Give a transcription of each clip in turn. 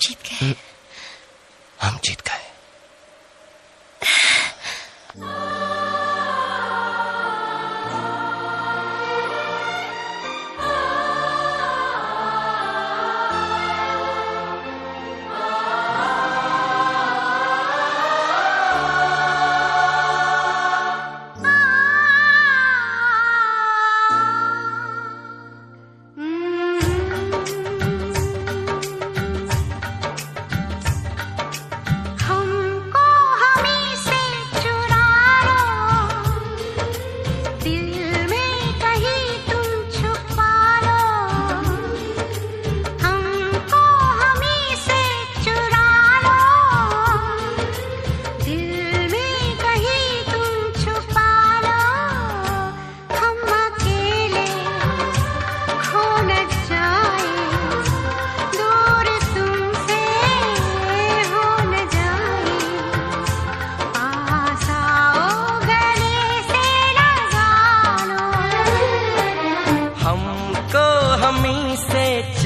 जीत गए। हम जीत गए।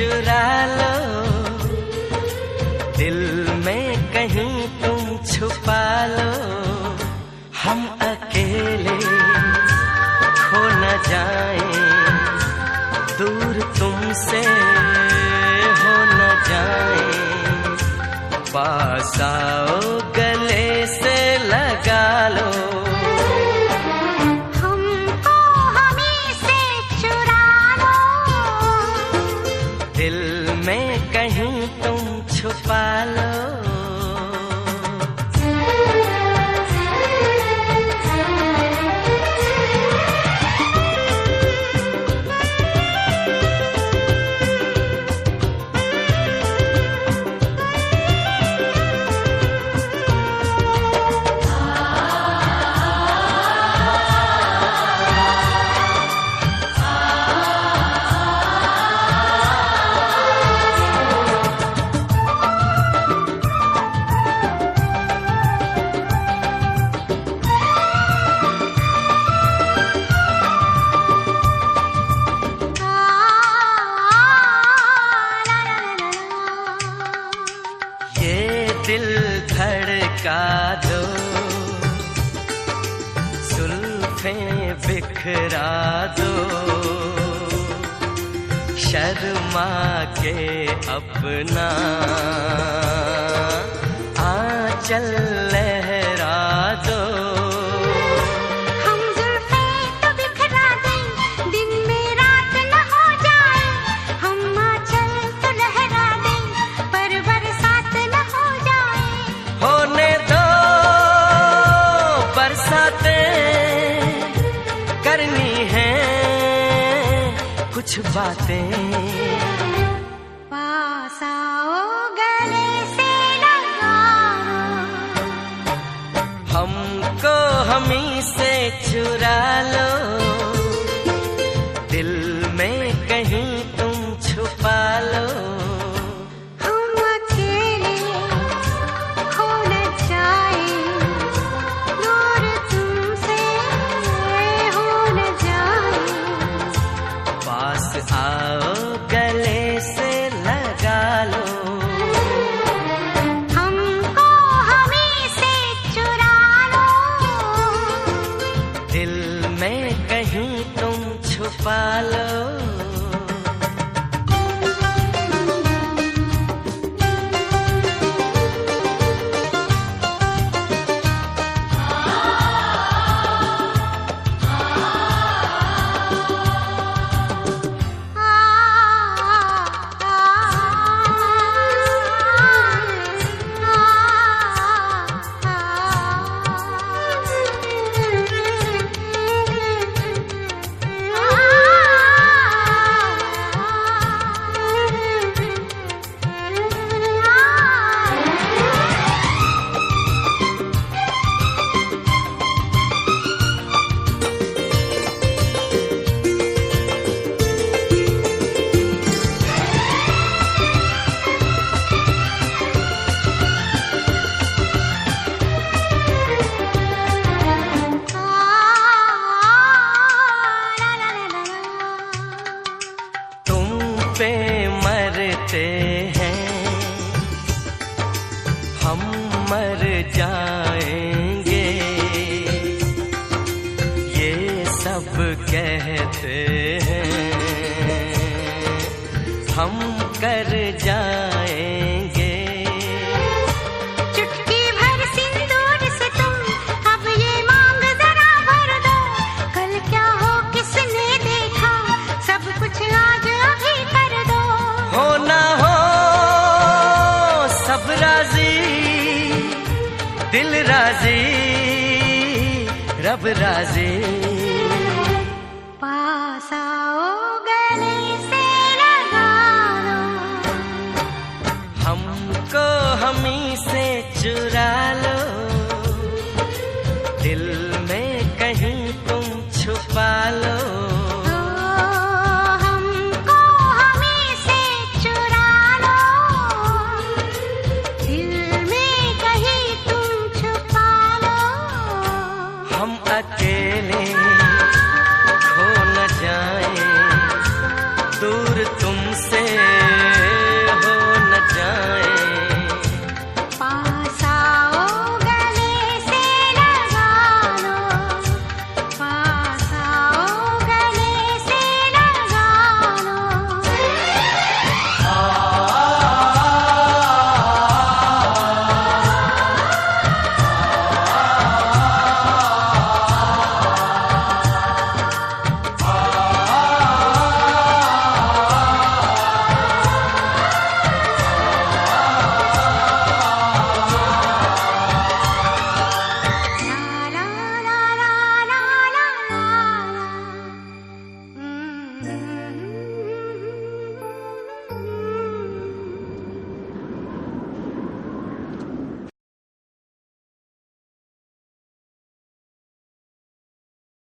चुरा लो। दिल में कहीं तुम छुपा लो। हम अकेले खो न जाए। दूर तुमसे हो न जाए। पास आओ बिखरा दो शर्मा के अपना। आंचल ले कुछ बातें। पासाओ गले से लगाओ हमको हमी से चुरा लो। जाते हैं। हम मर जाएँगे। ये सब कहते हैं। हम कर जाएँगे दिल राज़ी रब राज़ी। पास आओ गले से लगाना। हमको हमी से चुरा Mm-hmm.